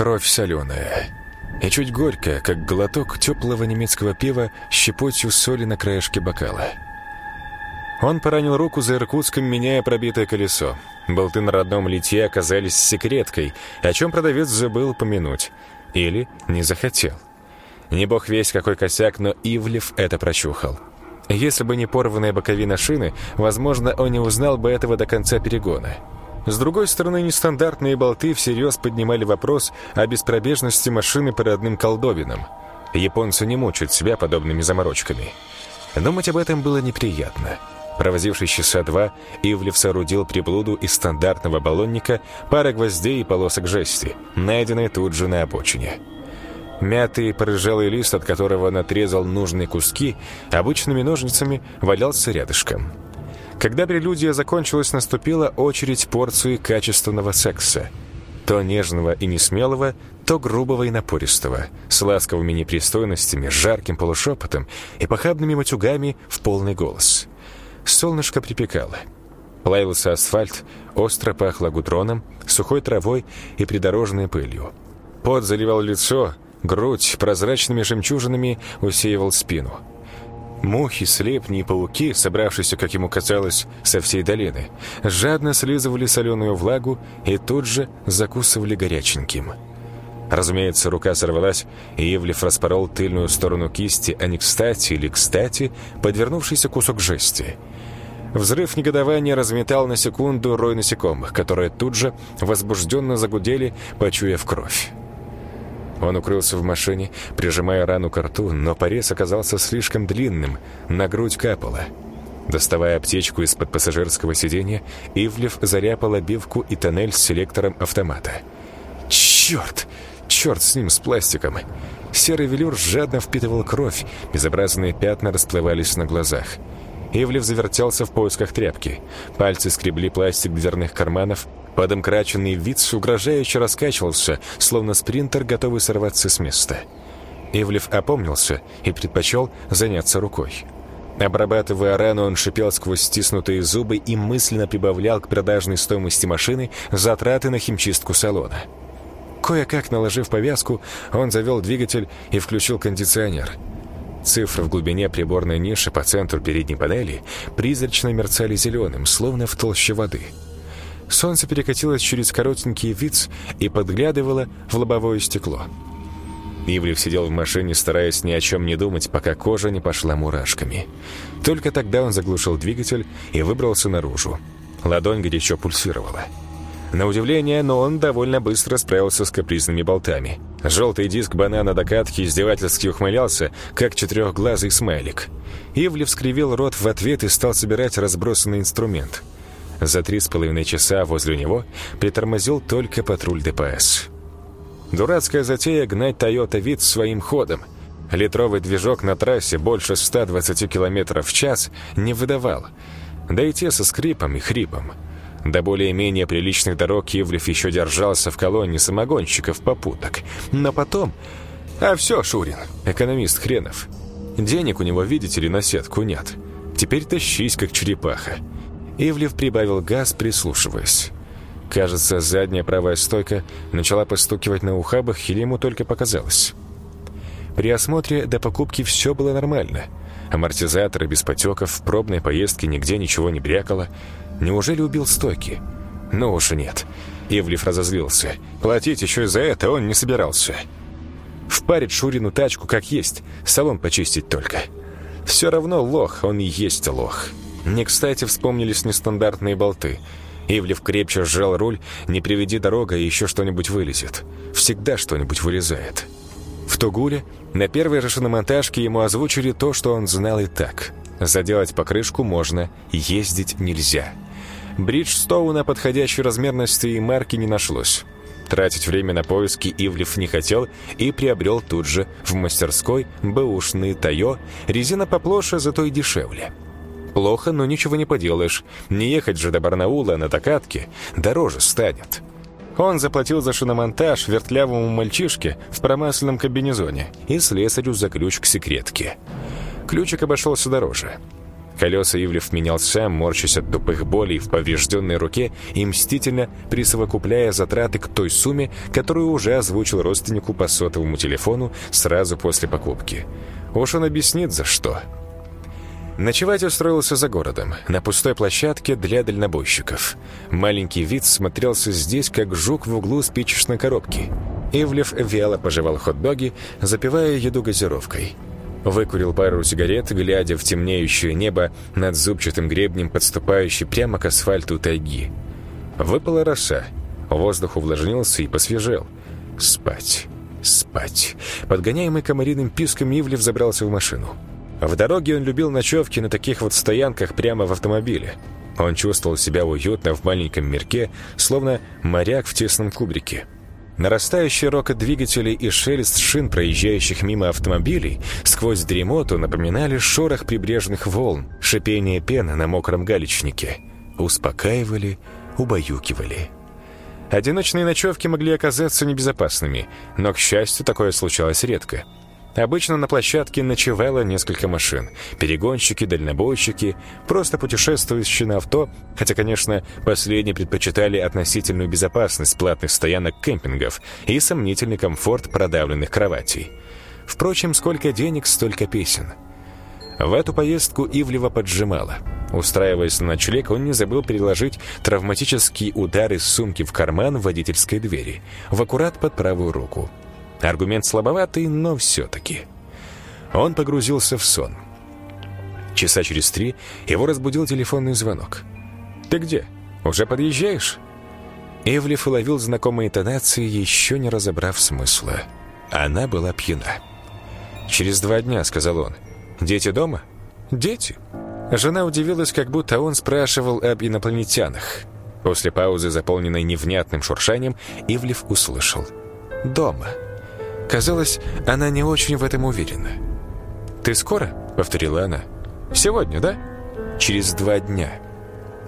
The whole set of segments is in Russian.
Кровь соленая. И чуть горькая, как глоток теплого немецкого пива с щепотью соли на краешке бокала. Он поранил руку за Иркутском, меняя пробитое колесо. Болты на родном литье оказались секреткой, о чем продавец забыл помянуть. Или не захотел. Не бог весь какой косяк, но Ивлев это прочухал. Если бы не порванная боковина шины, возможно, он не узнал бы этого до конца перегона. С другой стороны, нестандартные болты всерьез поднимали вопрос о беспробежности машины по родным колдовинам. Японцы не мучают себя подобными заморочками. Думать об этом было неприятно. Провозившись часа два, Ивлев соорудил приблуду из стандартного баллонника, пара гвоздей и полосок жести, найденные тут же на обочине. Мятый порыжалый лист, от которого он отрезал нужные куски, обычными ножницами валялся рядышком. Когда прелюдия закончилась, наступила очередь порции качественного секса. То нежного и несмелого, то грубого и напористого, с ласковыми непристойностями, жарким полушепотом и похабными матюгами в полный голос. Солнышко припекало. Плавился асфальт, остро пахло гудроном, сухой травой и придорожной пылью. Пот заливал лицо, грудь прозрачными жемчужинами усеивал спину. Мухи, слепни и пауки, собравшиеся, как ему казалось, со всей долины, жадно слизывали соленую влагу и тут же закусывали горяченьким. Разумеется, рука сорвалась, и Ивлев распорол тыльную сторону кисти, а не кстати или кстати подвернувшийся кусок жести. Взрыв негодования разметал на секунду рой насекомых, которые тут же возбужденно загудели, почуяв кровь. Он укрылся в машине, прижимая рану к рту, но порез оказался слишком длинным, на грудь капало. Доставая аптечку из-под пассажирского сиденья, Ивлев заряпал обивку и тоннель с селектором автомата. «Черт! Черт с ним, с пластиком!» Серый велюр жадно впитывал кровь, безобразные пятна расплывались на глазах. Ивлев завертелся в поисках тряпки. Пальцы скребли пластик дверных карманов, Подомкраченный вид угрожающе раскачивался, словно спринтер, готовый сорваться с места. Ивлев опомнился и предпочел заняться рукой. Обрабатывая рану, он шипел сквозь стиснутые зубы и мысленно прибавлял к продажной стоимости машины затраты на химчистку салона. Кое-как наложив повязку, он завел двигатель и включил кондиционер. Цифры в глубине приборной ниши по центру передней панели призрачно мерцали зеленым, словно в толще воды – Солнце перекатилось через коротенький виц и подглядывало в лобовое стекло. Ивлев сидел в машине, стараясь ни о чем не думать, пока кожа не пошла мурашками. Только тогда он заглушил двигатель и выбрался наружу. Ладонь горячо пульсировала. На удивление, но он довольно быстро справился с капризными болтами. Желтый диск банана докатки издевательски ухмылялся, как четырехглазый смайлик. Ивлев скривил рот в ответ и стал собирать разбросанный инструмент – за три с половиной часа возле него притормозил только патруль ДПС. Дурацкая затея гнать «Тойота Вит» своим ходом. Литровый движок на трассе больше 120 км в час не выдавал. Да и те со скрипом и хрипом. До более-менее приличных дорог Ивлев еще держался в колонне самогонщиков-попуток. Но потом... А все, Шурин, экономист хренов. Денег у него, видите ли, на сетку нет. Теперь тащись, как черепаха. Ивлев прибавил газ, прислушиваясь. Кажется, задняя правая стойка начала постукивать на ухабах, или ему только показалось. При осмотре до покупки все было нормально. Амортизаторы без потеков, в пробной поездке нигде ничего не брякало. Неужели убил стойки? Ну уж нет. Ивлев разозлился. Платить еще и за это он не собирался. Впарить Шурину тачку как есть, салон почистить только. Все равно лох, он и есть лох. Не кстати вспомнились нестандартные болты. Ивлев крепче сжал руль, не приведи дорога, и еще что-нибудь вылезет. Всегда что-нибудь вылезает. В Тугуле на первой же шиномонтажке ему озвучили то, что он знал и так. Заделать покрышку можно, ездить нельзя. Бриджстоуна подходящей размерности и марки не нашлось. Тратить время на поиски Ивлев не хотел и приобрел тут же в мастерской бэушный Тайо, резина поплоше, зато и дешевле. Плохо, но ничего не поделаешь. Не ехать же до Барнаула на докатке дороже станет. Он заплатил за шиномонтаж вертлявому мальчишке в промасленном комбинезоне и слесарю за ключ к секретке. Ключик обошелся дороже. Колеса Ивлев менял сам, морщась от тупых болей в поврежденной руке и мстительно присовокупляя затраты к той сумме, которую уже озвучил родственнику по сотовому телефону сразу после покупки. Уж он объяснит, за что. Ночевать устроился за городом, на пустой площадке для дальнобойщиков. Маленький вид смотрелся здесь, как жук в углу спичечной коробки. Ивлев вяло пожевал хот-доги, запивая еду газировкой. Выкурил пару сигарет, глядя в темнеющее небо над зубчатым гребнем, подступающей прямо к асфальту тайги. Выпала роса. Воздух увлажнился и посвежел. Спать. Спать. Подгоняемый комариным писком Ивлев забрался в машину. В дороге он любил ночевки на таких вот стоянках прямо в автомобиле. Он чувствовал себя уютно в маленьком мирке, словно моряк в тесном кубрике. Нарастающий рокот двигателей и шелест шин, проезжающих мимо автомобилей, сквозь дремоту напоминали шорох прибрежных волн, шипение пены на мокром галечнике. Успокаивали, убаюкивали. Одиночные ночевки могли оказаться небезопасными, но, к счастью, такое случалось редко – Обычно на площадке ночевало несколько машин. Перегонщики, дальнобойщики, просто путешествующие на авто, хотя, конечно, последние предпочитали относительную безопасность платных стоянок кемпингов и сомнительный комфорт продавленных кроватей. Впрочем, сколько денег, столько песен. В эту поездку Ивлева поджимала. Устраиваясь на ночлег, он не забыл переложить травматический удар из сумки в карман водительской двери, в аккурат под правую руку. Аргумент слабоватый, но все-таки. Он погрузился в сон. Часа через три его разбудил телефонный звонок. «Ты где? Уже подъезжаешь?» Эвлиф уловил знакомые тонации, еще не разобрав смысла. Она была пьяна. «Через два дня», — сказал он. «Дети дома?» «Дети?» Жена удивилась, как будто он спрашивал об инопланетянах. После паузы, заполненной невнятным шуршанием, Ивлев услышал. «Дома». Казалось, она не очень в этом уверена. «Ты скоро?» — повторила она. «Сегодня, да?» «Через два дня».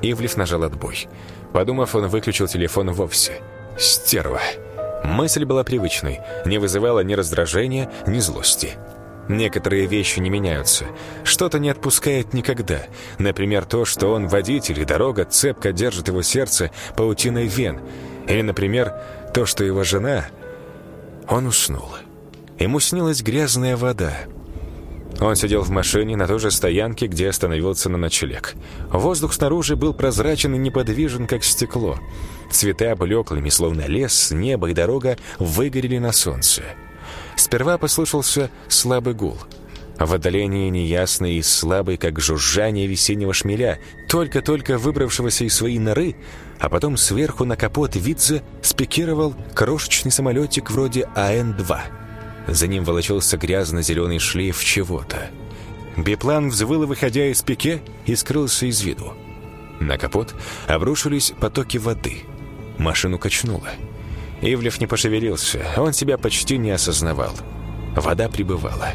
Ивлев нажал отбой. Подумав, он выключил телефон вовсе. «Стерва!» Мысль была привычной, не вызывала ни раздражения, ни злости. Некоторые вещи не меняются. Что-то не отпускает никогда. Например, то, что он водитель, и дорога цепко держит его сердце паутиной вен. Или, например, то, что его жена он уснул. Ему снилась грязная вода. Он сидел в машине на той же стоянке, где остановился на ночлег. Воздух снаружи был прозрачен и неподвижен, как стекло. Цвета блеклыми, словно лес, небо и дорога выгорели на солнце. Сперва послышался слабый гул. В отдалении неясный и слабый, как жужжание весеннего шмеля, только-только выбравшегося из своей норы, а потом сверху на капот Витзе спикировал крошечный самолетик вроде АН-2. За ним волочился грязно-зеленый шлейф чего-то. Биплан взвыл, выходя из пике, и скрылся из виду. На капот обрушились потоки воды. Машину качнуло. Ивлев не пошевелился, он себя почти не осознавал. Вода прибывала.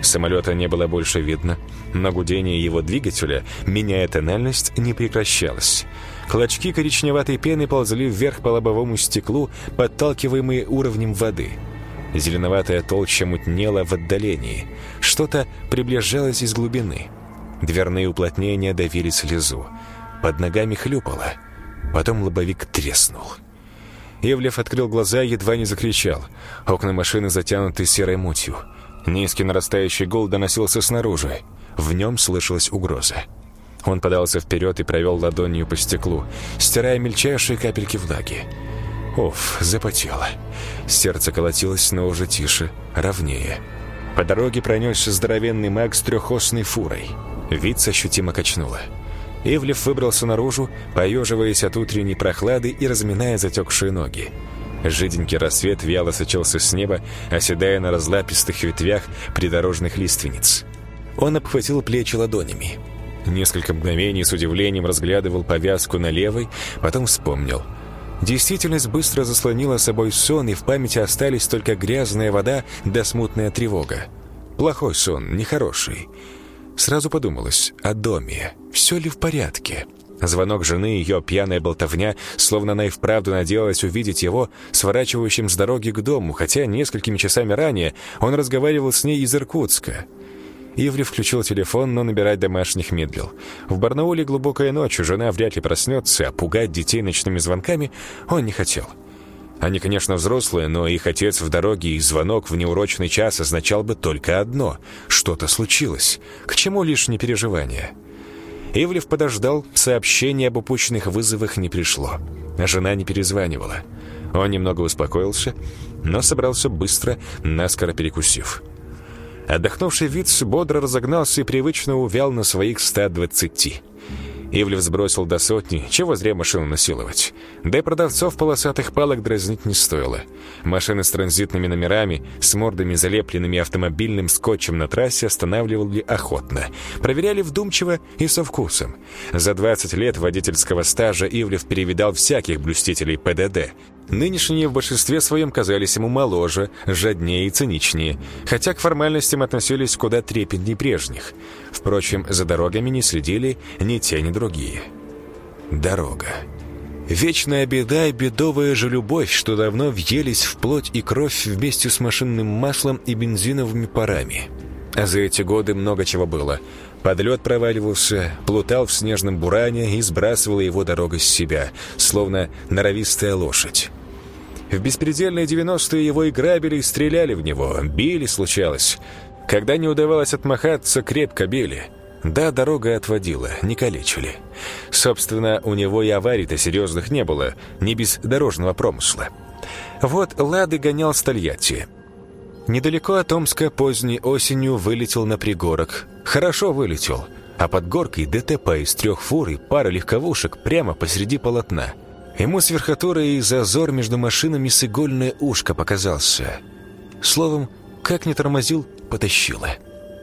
Самолета не было больше видно, но гудение его двигателя, меняя тональность, не прекращалось. Клочки коричневатой пены ползли вверх по лобовому стеклу, подталкиваемые уровнем воды. Зеленоватая толща мутнела в отдалении. Что-то приближалось из глубины. Дверные уплотнения давили слезу. Под ногами хлюпало. Потом лобовик треснул. Ивлев открыл глаза и едва не закричал. Окна машины затянуты серой мутью. Низкий нарастающий гул доносился снаружи. В нем слышалась угроза. Он подался вперед и провел ладонью по стеклу, стирая мельчайшие капельки влаги. Оф, запотело. Сердце колотилось, но уже тише, ровнее. По дороге пронесся здоровенный маг с трехосной фурой. Вид ощутимо качнуло. Ивлев выбрался наружу, поеживаясь от утренней прохлады и разминая затекшие ноги. Жиденький рассвет вяло сочился с неба, оседая на разлапистых ветвях придорожных лиственниц. Он обхватил плечи ладонями. Несколько мгновений с удивлением разглядывал повязку на левой, потом вспомнил. Действительность быстро заслонила собой сон, и в памяти остались только грязная вода да смутная тревога. Плохой сон, нехороший. Сразу подумалось о доме. Все ли в порядке? Звонок жены, ее пьяная болтовня, словно она и вправду надеялась увидеть его сворачивающим с дороги к дому, хотя несколькими часами ранее он разговаривал с ней из Иркутска. Ивли включил телефон, но набирать домашних медлил. В Барнауле глубокая ночь, жена вряд ли проснется, а пугать детей ночными звонками он не хотел. Они, конечно, взрослые, но их отец в дороге и звонок в неурочный час означал бы только одно — что-то случилось. К чему лишние переживания? Ивлев подождал, сообщение об упущенных вызовах не пришло. Жена не перезванивала. Он немного успокоился, но собрался быстро, наскоро перекусив. Отдохнувший Виц бодро разогнался и привычно увял на своих 120. Ивлев сбросил до сотни, чего зря машину насиловать. Да и продавцов полосатых палок дразнить не стоило. Машины с транзитными номерами, с мордами, залепленными автомобильным скотчем на трассе, останавливали охотно. Проверяли вдумчиво и со вкусом. За 20 лет водительского стажа Ивлев перевидал всяких блюстителей ПДД. Нынешние в большинстве своем казались ему моложе, жаднее и циничнее, хотя к формальностям относились куда трепетнее прежних. Впрочем, за дорогами не следили ни те, ни другие. Дорога. Вечная беда и бедовая же любовь, что давно въелись в плоть и кровь вместе с машинным маслом и бензиновыми парами. А за эти годы много чего было. Подлет проваливался, плутал в снежном буране и сбрасывала его дорога с себя, словно норовистая лошадь. В беспредельные 90-е его и грабили, и стреляли в него, били, случалось. Когда не удавалось отмахаться, крепко били. Да, дорога отводила, не калечили. Собственно, у него и аварий-то серьезных не было, не без дорожного промысла. Вот Лады гонял с Тольятти. Недалеко от Омска поздней осенью вылетел на пригорок. Хорошо вылетел. А под горкой ДТП из трех фур и пара легковушек прямо посреди полотна. Ему с верхотуры и зазор между машинами с игольное ушко показался. Словом, как не тормозил, потащило.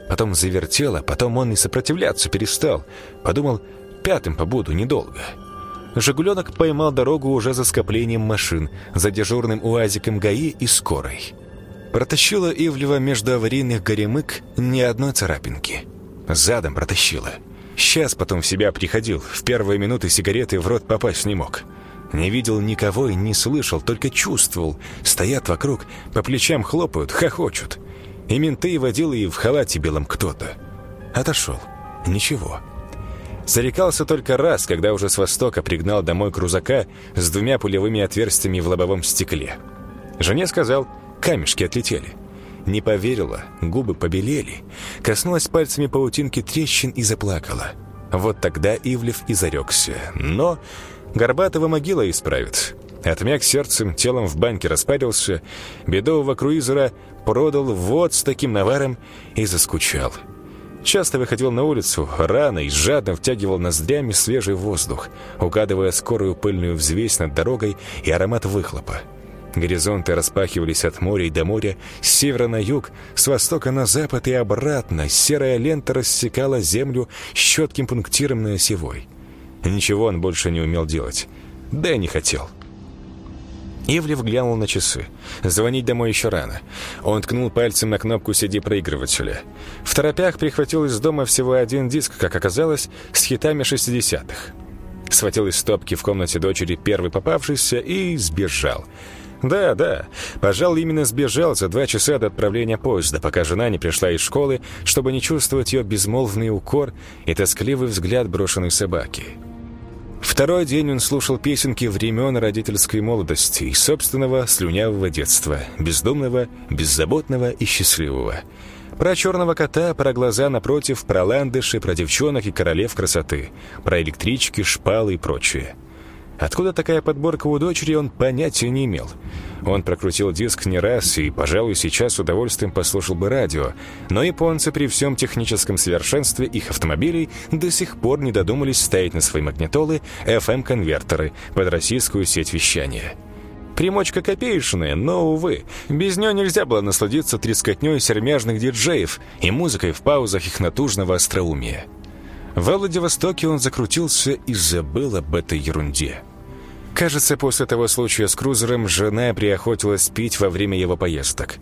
Потом завертело, потом он и сопротивляться перестал. Подумал, пятым побуду недолго. «Жигуленок» поймал дорогу уже за скоплением машин, за дежурным уазиком ГАИ и скорой. Протащила Ивлева между аварийных горемык ни одной царапинки. Задом протащила. Сейчас потом в себя приходил, в первые минуты сигареты в рот попасть не мог. Не видел никого и не слышал, только чувствовал. Стоят вокруг, по плечам хлопают, хохочут. И менты, и водилы, и в халате белом кто-то. Отошел. Ничего. Зарекался только раз, когда уже с востока пригнал домой крузака с двумя пулевыми отверстиями в лобовом стекле. Жене сказал, Камешки отлетели. Не поверила, губы побелели, коснулась пальцами паутинки трещин и заплакала. Вот тогда Ивлев и зарекся. Но Горбатого могила исправит. Отмяк сердцем, телом в банке распарился, бедового круизера продал вот с таким наваром и заскучал. Часто выходил на улицу, рано и жадно втягивал ноздрями свежий воздух, угадывая скорую пыльную взвесь над дорогой и аромат выхлопа. Горизонты распахивались от моря и до моря, с севера на юг, с востока на запад и обратно. Серая лента рассекала землю щетким пунктиром на осевой. Ничего он больше не умел делать. Да и не хотел. Ивлев глянул на часы. Звонить домой еще рано. Он ткнул пальцем на кнопку CD-проигрывателя. В торопях прихватил из дома всего один диск, как оказалось, с хитами 60-х. Схватил из стопки в комнате дочери первый попавшийся и сбежал. Да, да. Пожалуй, именно сбежал за два часа до отправления поезда, пока жена не пришла из школы, чтобы не чувствовать ее безмолвный укор и тоскливый взгляд брошенной собаки. Второй день он слушал песенки времен родительской молодости и собственного слюнявого детства, бездумного, беззаботного и счастливого. Про черного кота, про глаза напротив, про ландыши, про девчонок и королев красоты, про электрички, шпалы и прочее. Откуда такая подборка у дочери, он понятия не имел. Он прокрутил диск не раз и, пожалуй, сейчас с удовольствием послушал бы радио, но японцы при всем техническом совершенстве их автомобилей до сих пор не додумались ставить на свои магнитолы FM-конвертеры под российскую сеть вещания. Примочка копеечная, но, увы, без нее нельзя было насладиться трескотней сермяжных диджеев и музыкой в паузах их натужного остроумия. Во Владивостоке он закрутился и забыл об этой ерунде. Кажется, после того случая с крузером жена приохотилась пить во время его поездок.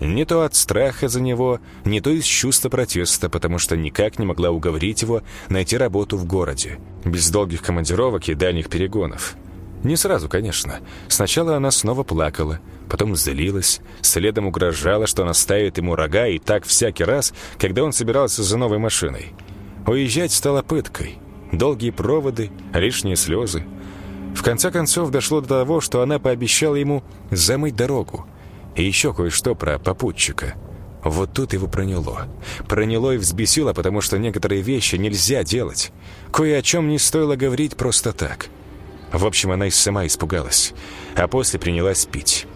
Не то от страха за него, не то из чувства протеста, потому что никак не могла уговорить его найти работу в городе, без долгих командировок и дальних перегонов. Не сразу, конечно. Сначала она снова плакала, потом злилась, следом угрожала, что она ставит ему рога, и так всякий раз, когда он собирался за новой машиной. Уезжать стало пыткой. Долгие проводы, лишние слезы. В конце концов дошло до того, что она пообещала ему замыть дорогу. И еще кое-что про попутчика. Вот тут его проняло. Проняло и взбесило, потому что некоторые вещи нельзя делать. Кое о чем не стоило говорить просто так. В общем, она и сама испугалась. А после принялась пить.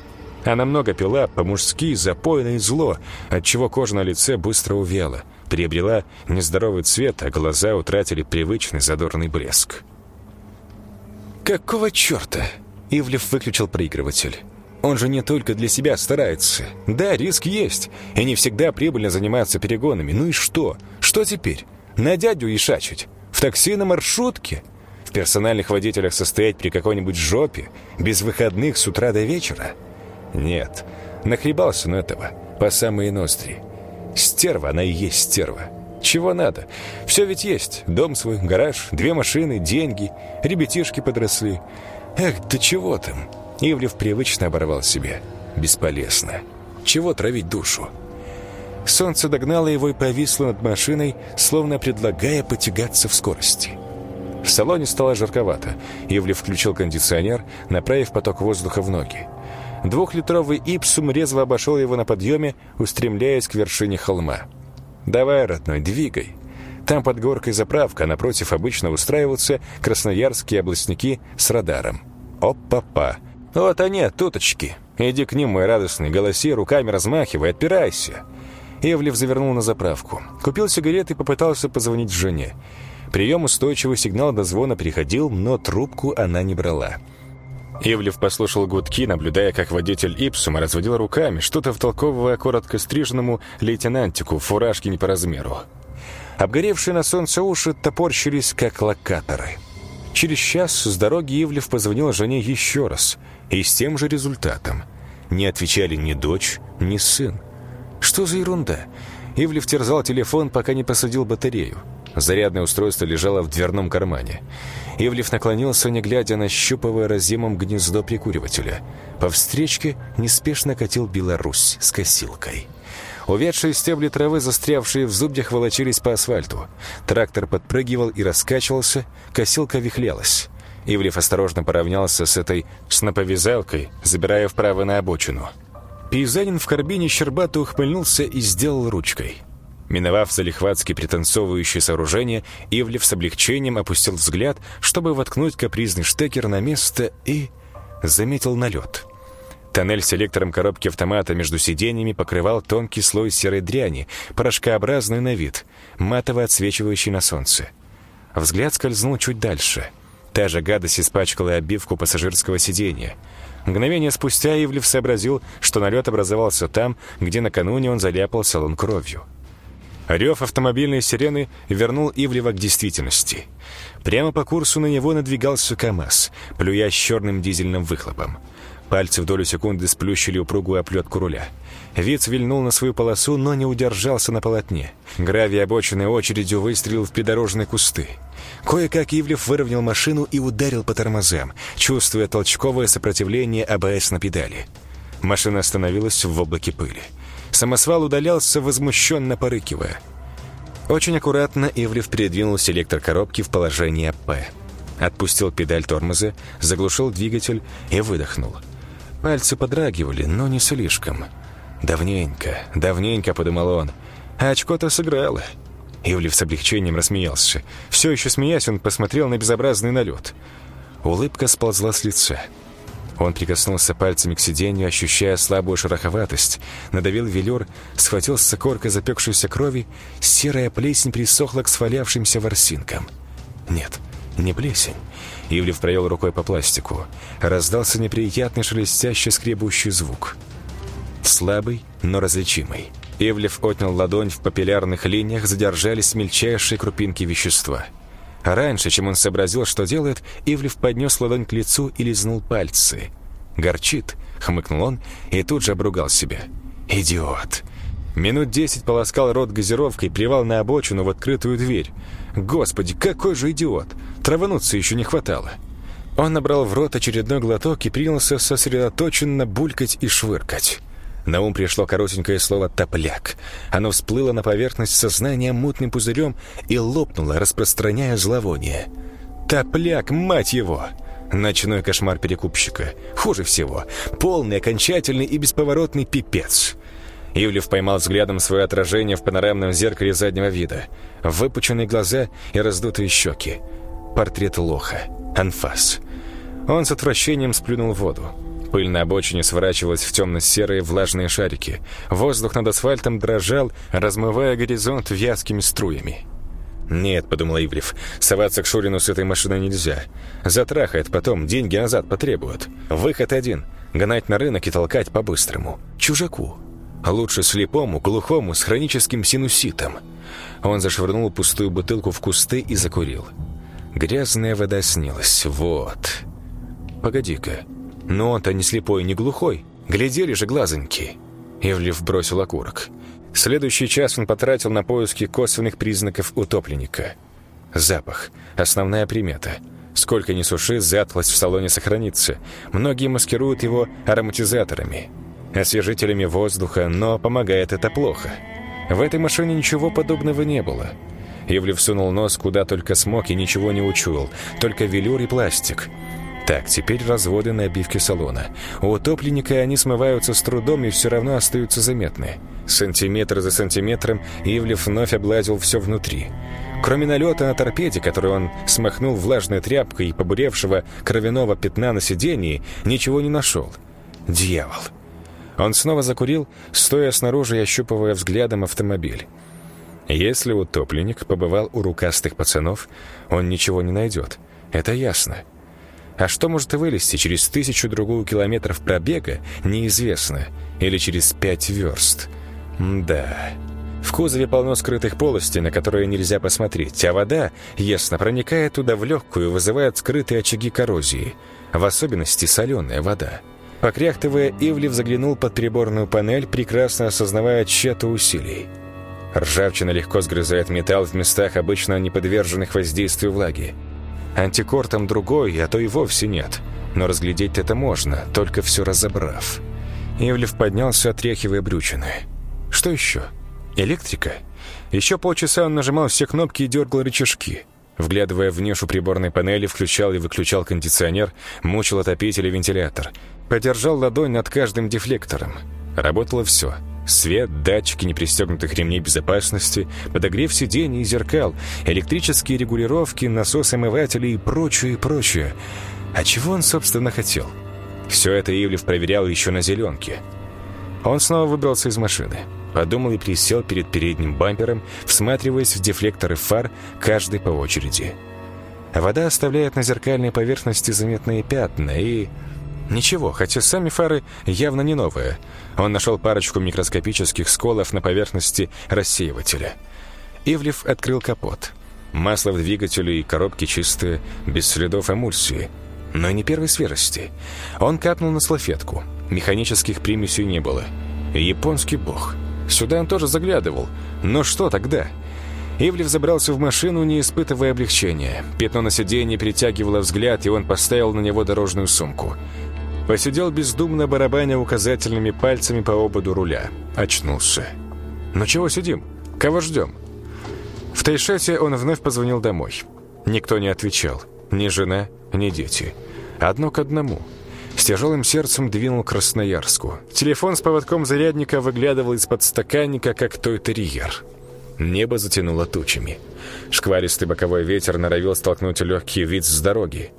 Она много пила, по-мужски, запойно зло, отчего кожа на лице быстро увяла, приобрела нездоровый цвет, а глаза утратили привычный задорный блеск. «Какого черта?» Ивлев выключил проигрыватель. «Он же не только для себя старается. Да, риск есть, и не всегда прибыльно заниматься перегонами. Ну и что? Что теперь? На дядю ишачить? В такси на маршрутке? В персональных водителях состоять при какой-нибудь жопе? Без выходных с утра до вечера?» Нет, нахлебался он этого, по самые ноздри. Стерва, она и есть стерва. Чего надо? Все ведь есть. Дом свой, гараж, две машины, деньги, ребятишки подросли. Эх, да чего там? Ивлев привычно оборвал себе. Бесполезно. Чего травить душу? Солнце догнало его и повисло над машиной, словно предлагая потягаться в скорости. В салоне стало жарковато. Ивлев включил кондиционер, направив поток воздуха в ноги. Двухлитровый Ипсум резво обошел его на подъеме, устремляясь к вершине холма. «Давай, родной, двигай. Там под горкой заправка, напротив обычно устраиваются красноярские областники с радаром. Оп-па-па. Вот они, туточки. Иди к ним, мой радостный, голоси, руками размахивай, отпирайся». Ивлев завернул на заправку. Купил сигареты и попытался позвонить жене. Прием устойчивый сигнал до звона приходил, но трубку она не брала. Ивлев послушал гудки, наблюдая, как водитель Ипсума разводил руками, что-то втолковывая коротко стриженному лейтенантику в фуражке не по размеру. Обгоревшие на солнце уши топорщились, как локаторы. Через час с дороги Ивлев позвонил жене еще раз, и с тем же результатом. Не отвечали ни дочь, ни сын. Что за ерунда? Ивлев терзал телефон, пока не посадил батарею. Зарядное устройство лежало в дверном кармане. Ивлев наклонился, не глядя, нащупывая разъемом гнездо прикуривателя. По встречке неспешно катил Беларусь с косилкой. Увядшие стебли травы, застрявшие в зубьях, волочились по асфальту. Трактор подпрыгивал и раскачивался, косилка вихлялась. Ивлев осторожно поравнялся с этой сноповязалкой, забирая вправо на обочину. Пейзанин в карбине щербато ухмыльнулся и сделал ручкой. Миновав залихватски пританцовывающее сооружение, Ивлев с облегчением опустил взгляд, чтобы воткнуть капризный штекер на место и... заметил налет. Тоннель с селектором коробки автомата между сиденьями покрывал тонкий слой серой дряни, порошкообразный на вид, матово отсвечивающий на солнце. Взгляд скользнул чуть дальше. Та же гадость испачкала обивку пассажирского сиденья. Мгновение спустя Ивлев сообразил, что налет образовался там, где накануне он заляпал салон кровью. Рев автомобильной сирены вернул Ивлева к действительности. Прямо по курсу на него надвигался КАМАЗ, плюя черным дизельным выхлопом. Пальцы в долю секунды сплющили упругую оплетку руля. Виц вильнул на свою полосу, но не удержался на полотне. Гравий обочины очередью выстрелил в придорожные кусты. Кое-как Ивлев выровнял машину и ударил по тормозам, чувствуя толчковое сопротивление АБС на педали. Машина остановилась в облаке пыли. Самосвал удалялся, возмущенно порыкивая. Очень аккуратно Ивлев передвинул селектор коробки в положение «П». Отпустил педаль тормоза, заглушил двигатель и выдохнул. Пальцы подрагивали, но не слишком. «Давненько, давненько», — подумал он. «А очко-то сыграло». Ивлев с облегчением рассмеялся. Все еще смеясь, он посмотрел на безобразный налет. Улыбка сползла с лица. Он прикоснулся пальцами к сиденью, ощущая слабую шероховатость, надавил велюр, схватил с коркой запекшейся крови, серая плесень присохла к свалявшимся ворсинкам. Нет, не плесень. Ивлев провел рукой по пластику. Раздался неприятный шелестящий скребущий звук. Слабый, но различимый. Ивлев отнял ладонь, в папиллярных линиях задержались мельчайшие крупинки вещества — Раньше, чем он сообразил, что делает, Ивлев поднес ладонь к лицу и лизнул пальцы. «Горчит», — хмыкнул он и тут же обругал себя. «Идиот!» Минут десять полоскал рот газировкой, плевал на обочину в открытую дверь. «Господи, какой же идиот! Травануться еще не хватало!» Он набрал в рот очередной глоток и принялся сосредоточенно булькать и швыркать. На ум пришло коротенькое слово «топляк». Оно всплыло на поверхность сознания мутным пузырем и лопнуло, распространяя зловоние. «Топляк, мать его!» Ночной кошмар перекупщика. Хуже всего. Полный, окончательный и бесповоротный пипец. Ивлев поймал взглядом свое отражение в панорамном зеркале заднего вида. Выпученные глаза и раздутые щеки. Портрет лоха. Анфас. Он с отвращением сплюнул воду. Пыль на обочине сворачивалась в темно-серые влажные шарики. Воздух над асфальтом дрожал, размывая горизонт вязкими струями. «Нет», — подумал Ивлев, — «соваться к Шурину с этой машиной нельзя. Затрахает потом, деньги назад потребуют. Выход один — гнать на рынок и толкать по-быстрому. Чужаку. Лучше слепому, глухому, с хроническим синуситом». Он зашвырнул пустую бутылку в кусты и закурил. Грязная вода снилась. Вот. «Погоди-ка. Но он-то не слепой, не глухой. Глядели же глазоньки». Ивлев бросил окурок. Следующий час он потратил на поиски косвенных признаков утопленника. Запах – основная примета. Сколько ни суши, затхлость в салоне сохранится. Многие маскируют его ароматизаторами, освежителями воздуха, но помогает это плохо. В этой машине ничего подобного не было. Ивлев сунул нос куда только смог и ничего не учуял, только велюр и пластик – так, теперь разводы на обивке салона. У утопленника они смываются с трудом и все равно остаются заметны. Сантиметр за сантиметром Ивлев вновь облазил все внутри. Кроме налета на торпеде, который он смахнул влажной тряпкой и побуревшего кровяного пятна на сидении, ничего не нашел. Дьявол! Он снова закурил, стоя снаружи и ощупывая взглядом автомобиль. Если утопленник побывал у рукастых пацанов, он ничего не найдет. Это ясно. А что может вылезти через тысячу-другую километров пробега, неизвестно. Или через пять верст. да. В кузове полно скрытых полостей, на которые нельзя посмотреть, а вода, ясно, проникает туда в легкую вызывает скрытые очаги коррозии. В особенности соленая вода. Покряхтывая, Ивлев заглянул под приборную панель, прекрасно осознавая тщету усилий. Ржавчина легко сгрызает металл в местах, обычно не подверженных воздействию влаги. Антикор там другой, а то и вовсе нет. Но разглядеть это можно, только все разобрав. Ивлев поднялся, отряхивая брючины. Что еще? Электрика? Еще полчаса он нажимал все кнопки и дергал рычажки. Вглядывая в нишу приборной панели, включал и выключал кондиционер, мучил отопитель и вентилятор. Подержал ладонь над каждым дефлектором. Работало все — Свет, датчики непристегнутых ремней безопасности, подогрев сидений и зеркал, электрические регулировки, насос-омыватели и прочее, прочее. А чего он, собственно, хотел? Все это Ивлев проверял еще на зеленке. Он снова выбрался из машины. Подумал и присел перед передним бампером, всматриваясь в дефлекторы фар, каждый по очереди. Вода оставляет на зеркальной поверхности заметные пятна и... Ничего, хотя сами фары явно не новые. Он нашел парочку микроскопических сколов на поверхности рассеивателя. Ивлев открыл капот. Масло в двигателе и коробки чистые, без следов эмульсии. Но не первой свежести. Он капнул на салфетку. Механических примесей не было. Японский бог. Сюда он тоже заглядывал. Но что тогда? Ивлев забрался в машину, не испытывая облегчения. Пятно на сиденье притягивало взгляд, и он поставил на него дорожную сумку. Посидел бездумно, барабаня указательными пальцами по ободу руля. Очнулся. «Ну чего сидим? Кого ждем?» В Тайшете он вновь позвонил домой. Никто не отвечал. Ни жена, ни дети. Одно к одному. С тяжелым сердцем двинул Красноярску. Телефон с поводком зарядника выглядывал из-под стаканника, как той терьер. Небо затянуло тучами. Шкваристый боковой ветер норовил столкнуть легкий вид с дороги.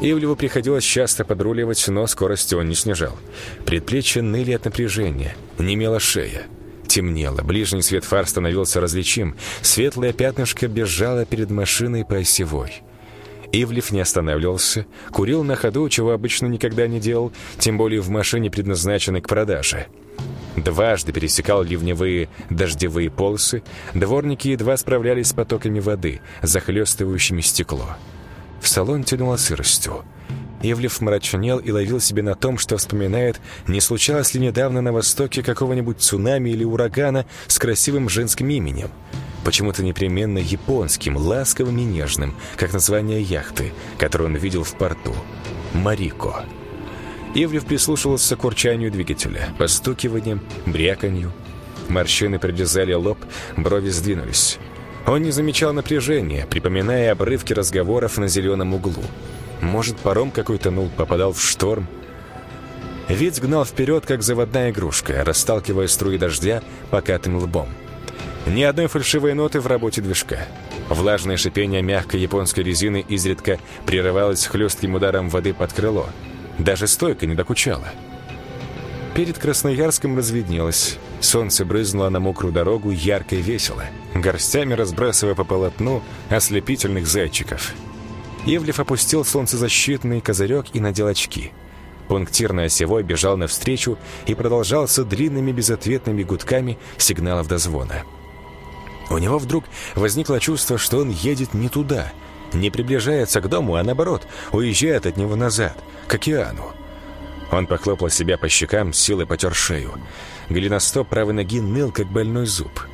Ивлеву приходилось часто подруливать, но скорости он не снижал. Предплечья ныли от напряжения, немела шея. Темнело, ближний свет фар становился различим, светлое пятнышко бежало перед машиной по осевой. Ивлев не останавливался, курил на ходу, чего обычно никогда не делал, тем более в машине, предназначенной к продаже. Дважды пересекал ливневые дождевые полосы, дворники едва справлялись с потоками воды, захлестывающими стекло. В салон тянуло сыростью. Ивлев мрачнел и ловил себе на том, что вспоминает, не случалось ли недавно на Востоке какого-нибудь цунами или урагана с красивым женским именем. почему-то непременно японским, ласковым и нежным, как название яхты, которую он видел в порту. «Марико». Ивлев прислушивался к урчанию двигателя, постукиванием, бряканью. Морщины прорезали лоб, брови сдвинулись. Он не замечал напряжения, припоминая обрывки разговоров на зеленом углу. Может, паром какой-то нул, попадал в шторм? Вид гнал вперед, как заводная игрушка, расталкивая струи дождя покатым лбом. Ни одной фальшивой ноты в работе движка. Влажное шипение мягкой японской резины изредка прерывалось хлестким ударом воды под крыло. Даже стойка не докучала. Перед Красноярском разведнелось. Солнце брызнуло на мокрую дорогу ярко и весело, горстями разбрасывая по полотну ослепительных зайчиков. Ивлев опустил солнцезащитный козырек и надел очки. Пунктирный осевой бежал навстречу и продолжался длинными безответными гудками сигналов до звона. У него вдруг возникло чувство, что он едет не туда, не приближается к дому, а наоборот, уезжает от него назад, к океану. Он похлопал себя по щекам, силой потер шею. Голеностоп правой ноги ныл, как больной зуб.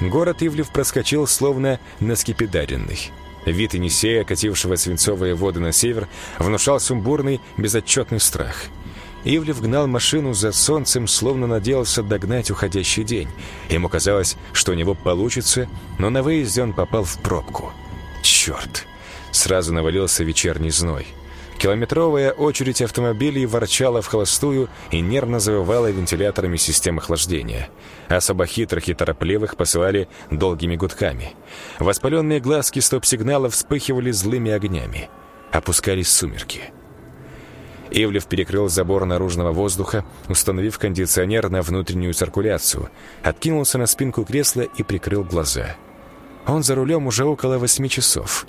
Город Ивлев проскочил, словно наскепидаренный. Вид Енисея, катившего свинцовые воды на север, внушал сумбурный, безотчетный страх. Ивлев гнал машину за солнцем, словно надеялся догнать уходящий день. Ему казалось, что у него получится, но на выезде он попал в пробку. Черт! Сразу навалился вечерний зной. Километровая очередь автомобилей ворчала в холостую и нервно завывала вентиляторами системы охлаждения. Особо хитрых и торопливых посылали долгими гудками. Воспаленные глазки стоп-сигналов вспыхивали злыми огнями. Опускались сумерки. Ивлев перекрыл забор наружного воздуха, установив кондиционер на внутреннюю циркуляцию, откинулся на спинку кресла и прикрыл глаза. Он за рулем уже около восьми часов.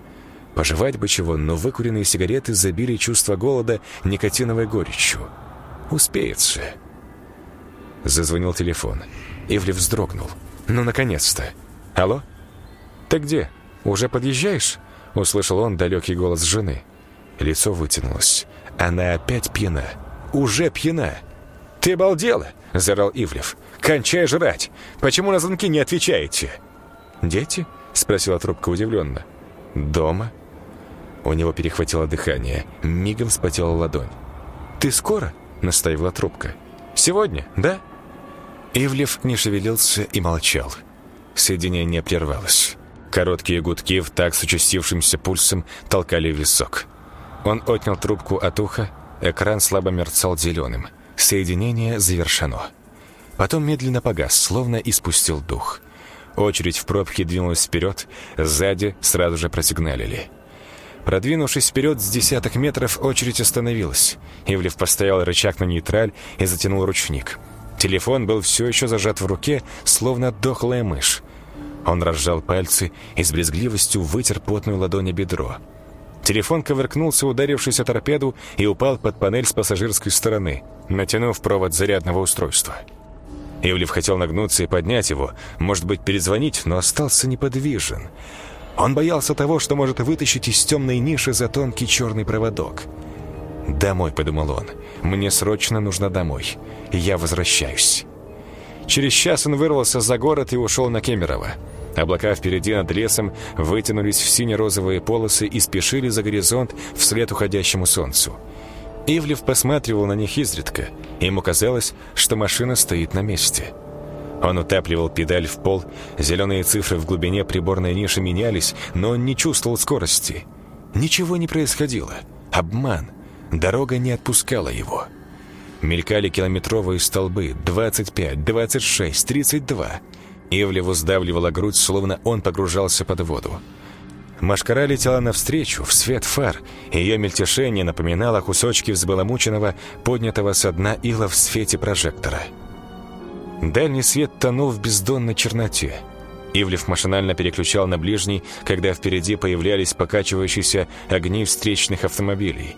Пожевать бы чего, но выкуренные сигареты забили чувство голода никотиновой горечью. Успеется. Зазвонил телефон. Ивлев вздрогнул. «Ну, наконец-то! Алло? Ты где? Уже подъезжаешь?» Услышал он далекий голос жены. Лицо вытянулось. Она опять пьяна. Уже пьяна. «Ты обалдела?» — заорал Ивлев. «Кончай жрать! Почему на звонки не отвечаете?» «Дети?» — спросила трубка удивленно. «Дома?» У него перехватило дыхание. Мигом вспотела ладонь. «Ты скоро?» — настаивала трубка. «Сегодня, да?» Ивлев не шевелился и молчал. Соединение прервалось. Короткие гудки в так с участившимся пульсом толкали висок. Он отнял трубку от уха, экран слабо мерцал зеленым. Соединение завершено. Потом медленно погас, словно испустил дух. Очередь в пробке двинулась вперед, сзади сразу же просигналили. Продвинувшись вперед с десяток метров, очередь остановилась. Ивлев поставил рычаг на нейтраль и затянул ручник. Телефон был все еще зажат в руке, словно дохлая мышь. Он разжал пальцы и с брезгливостью вытер потную ладонь бедро. Телефон ковыркнулся, ударившись о торпеду, и упал под панель с пассажирской стороны, натянув провод зарядного устройства. Ивлев хотел нагнуться и поднять его, может быть, перезвонить, но остался неподвижен. Он боялся того, что может вытащить из темной ниши за тонкий черный проводок. «Домой», — подумал он, — «мне срочно нужно домой. Я возвращаюсь». Через час он вырвался за город и ушел на Кемерово. Облака впереди над лесом вытянулись в сине-розовые полосы и спешили за горизонт вслед уходящему солнцу. Ивлев посматривал на них изредка. Ему казалось, что машина стоит на месте. Он утапливал педаль в пол, зеленые цифры в глубине приборной ниши менялись, но он не чувствовал скорости. Ничего не происходило. Обман. Дорога не отпускала его. Мелькали километровые столбы 25, 26, 32. Ивлеву сдавливала грудь, словно он погружался под воду. Машкара летела навстречу, в свет фар. Ее мельтешение напоминало кусочки взбаламученного, поднятого со дна ила в свете прожектора. Дальний свет тонул в бездонной черноте. Ивлев машинально переключал на ближний, когда впереди появлялись покачивающиеся огни встречных автомобилей.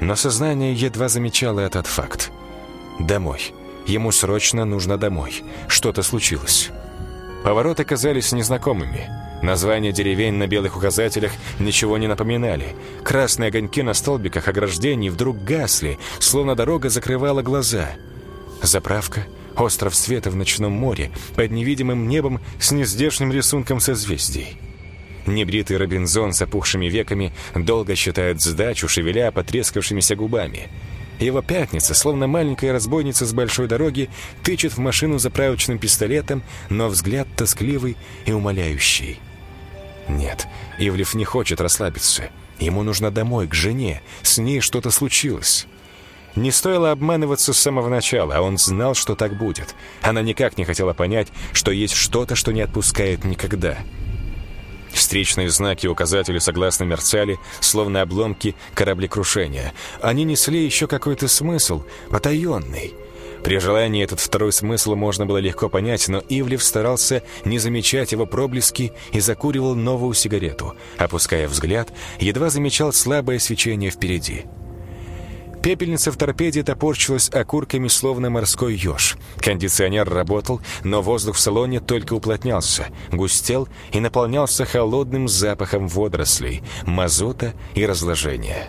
Но сознание едва замечало этот факт. Домой. Ему срочно нужно домой. Что-то случилось. Повороты казались незнакомыми. Названия деревень на белых указателях ничего не напоминали. Красные огоньки на столбиках ограждений вдруг гасли, словно дорога закрывала глаза. Заправка, Остров света в ночном море, под невидимым небом с нездешним рисунком созвездий. Небритый Робинзон с опухшими веками долго считает сдачу, шевеля потрескавшимися губами. Его пятница, словно маленькая разбойница с большой дороги, тычет в машину заправочным пистолетом, но взгляд тоскливый и умоляющий. Нет, Ивлев не хочет расслабиться. Ему нужно домой, к жене. С ней что-то случилось. Не стоило обманываться с самого начала, а он знал, что так будет. Она никак не хотела понять, что есть что-то, что не отпускает никогда. Встречные знаки и указатели согласно мерцали, словно обломки кораблекрушения. Они несли еще какой-то смысл, потаенный. При желании этот второй смысл можно было легко понять, но Ивлев старался не замечать его проблески и закуривал новую сигарету. Опуская взгляд, едва замечал слабое свечение впереди. Пепельница в торпеде топорчилась окурками, словно морской еж. Кондиционер работал, но воздух в салоне только уплотнялся, густел и наполнялся холодным запахом водорослей, мазота и разложения.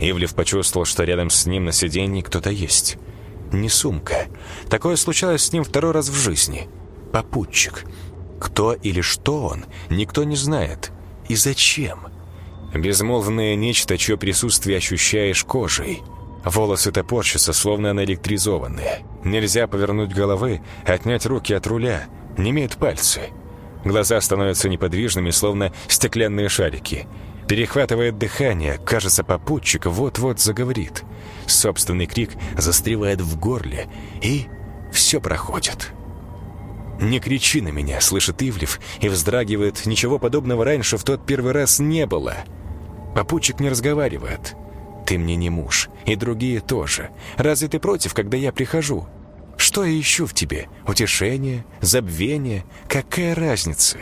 Ивлев почувствовал, что рядом с ним на сиденье кто-то есть. Не сумка. Такое случалось с ним второй раз в жизни. Попутчик. Кто или что он, никто не знает. И зачем? Безмолвное нечто, чье присутствие ощущаешь кожей. Волосы топорщатся, словно наэлектризованные. Нельзя повернуть головы, отнять руки от руля. Не имеют пальцы. Глаза становятся неподвижными, словно стеклянные шарики. Перехватывает дыхание, кажется, попутчик вот-вот заговорит. Собственный крик застревает в горле, и все проходит. «Не кричи на меня», — слышит Ивлев и вздрагивает. «Ничего подобного раньше в тот первый раз не было». Попутчик не разговаривает. «Ты мне не муж, и другие тоже. Разве ты против, когда я прихожу? Что я ищу в тебе? Утешение? Забвение? Какая разница?»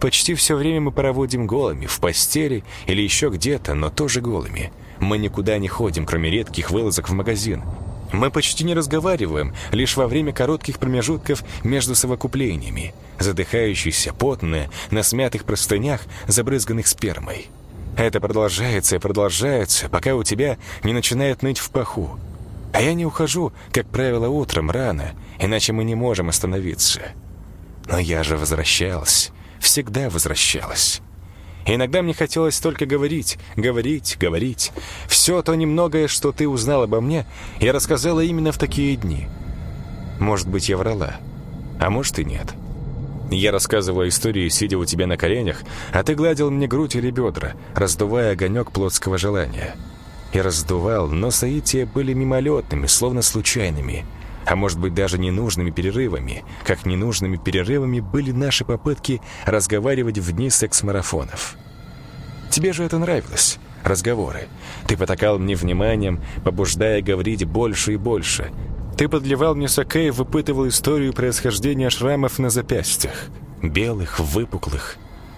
Почти все время мы проводим голыми, в постели или еще где-то, но тоже голыми. Мы никуда не ходим, кроме редких вылазок в магазин. Мы почти не разговариваем, лишь во время коротких промежутков между совокуплениями, задыхающиеся, потные, на смятых простынях, забрызганных спермой. Это продолжается и продолжается, пока у тебя не начинает ныть в паху. А я не ухожу, как правило, утром рано, иначе мы не можем остановиться. Но я же возвращалась, всегда возвращалась. Иногда мне хотелось только говорить, говорить, говорить. Все то немногое, что ты узнал обо мне, я рассказала именно в такие дни. Может быть, я врала, а может и нет. Я рассказывала истории, сидя у тебя на коленях, а ты гладил мне грудь или бедра, раздувая огонек плотского желания. И раздувал, но соития были мимолетными, словно случайными, а может быть даже ненужными перерывами, как ненужными перерывами были наши попытки разговаривать в дни секс-марафонов. Тебе же это нравилось, разговоры. Ты потакал мне вниманием, побуждая говорить больше и больше, ты подливал мне саке и выпытывал историю происхождения шрамов на запястьях. Белых, выпуклых.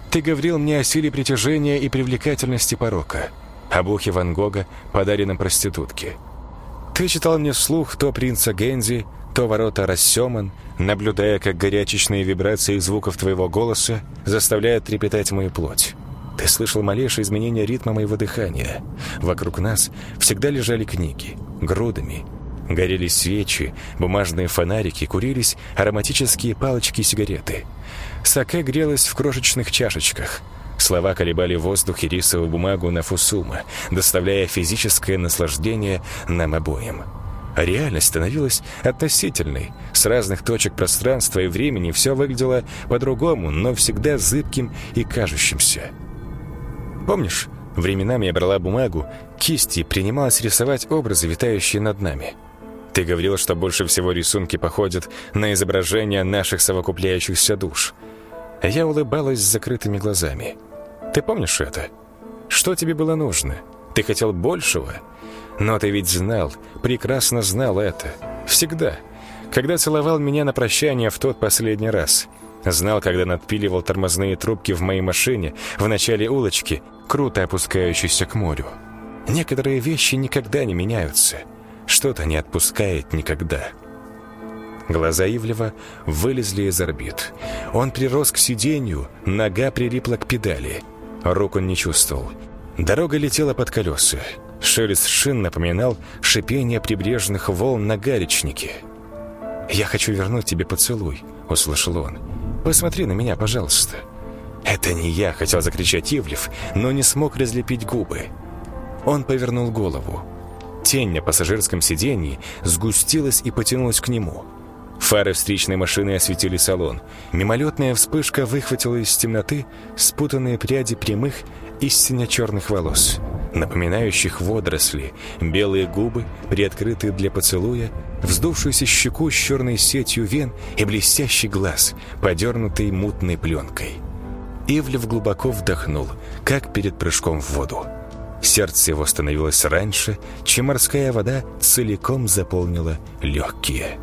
Ты говорил мне о силе притяжения и привлекательности порока. Об ухе Ван Гога, подаренном проститутке. Ты читал мне вслух то принца Гензи, то ворота Рассеман, наблюдая, как горячечные вибрации звуков твоего голоса заставляют трепетать мою плоть. Ты слышал малейшее изменение ритма моего дыхания. Вокруг нас всегда лежали книги, грудами, Горели свечи, бумажные фонарики, курились ароматические палочки-сигареты. Саке грелась в крошечных чашечках. Слова колебали воздух и рисовую бумагу на фусума, доставляя физическое наслаждение нам обоим. Реальность становилась относительной. С разных точек пространства и времени все выглядело по-другому, но всегда зыбким и кажущимся. Помнишь, временами я брала бумагу, кисти принималась рисовать образы, витающие над нами — ты говорил, что больше всего рисунки походят на изображения наших совокупляющихся душ. Я улыбалась с закрытыми глазами. Ты помнишь это? Что тебе было нужно? Ты хотел большего? Но ты ведь знал, прекрасно знал это. Всегда. Когда целовал меня на прощание в тот последний раз. Знал, когда надпиливал тормозные трубки в моей машине в начале улочки, круто опускающейся к морю. Некоторые вещи никогда не меняются. Что-то не отпускает никогда. Глаза Ивлева вылезли из орбит. Он прирос к сиденью, нога прилипла к педали. Рук он не чувствовал. Дорога летела под колеса. Шелест шин напоминал шипение прибрежных волн на гаречнике. «Я хочу вернуть тебе поцелуй», — услышал он. «Посмотри на меня, пожалуйста». «Это не я», — хотел закричать Ивлев, но не смог разлепить губы. Он повернул голову. Тень на пассажирском сиденье сгустилась и потянулась к нему. Фары встречной машины осветили салон. Мимолетная вспышка выхватила из темноты спутанные пряди прямых и сине-черных волос, напоминающих водоросли, белые губы, приоткрытые для поцелуя, вздувшуюся щеку с черной сетью вен и блестящий глаз, подернутый мутной пленкой. Ивлев глубоко вдохнул, как перед прыжком в воду. Сердце его становилось раньше, чем морская вода целиком заполнила легкие.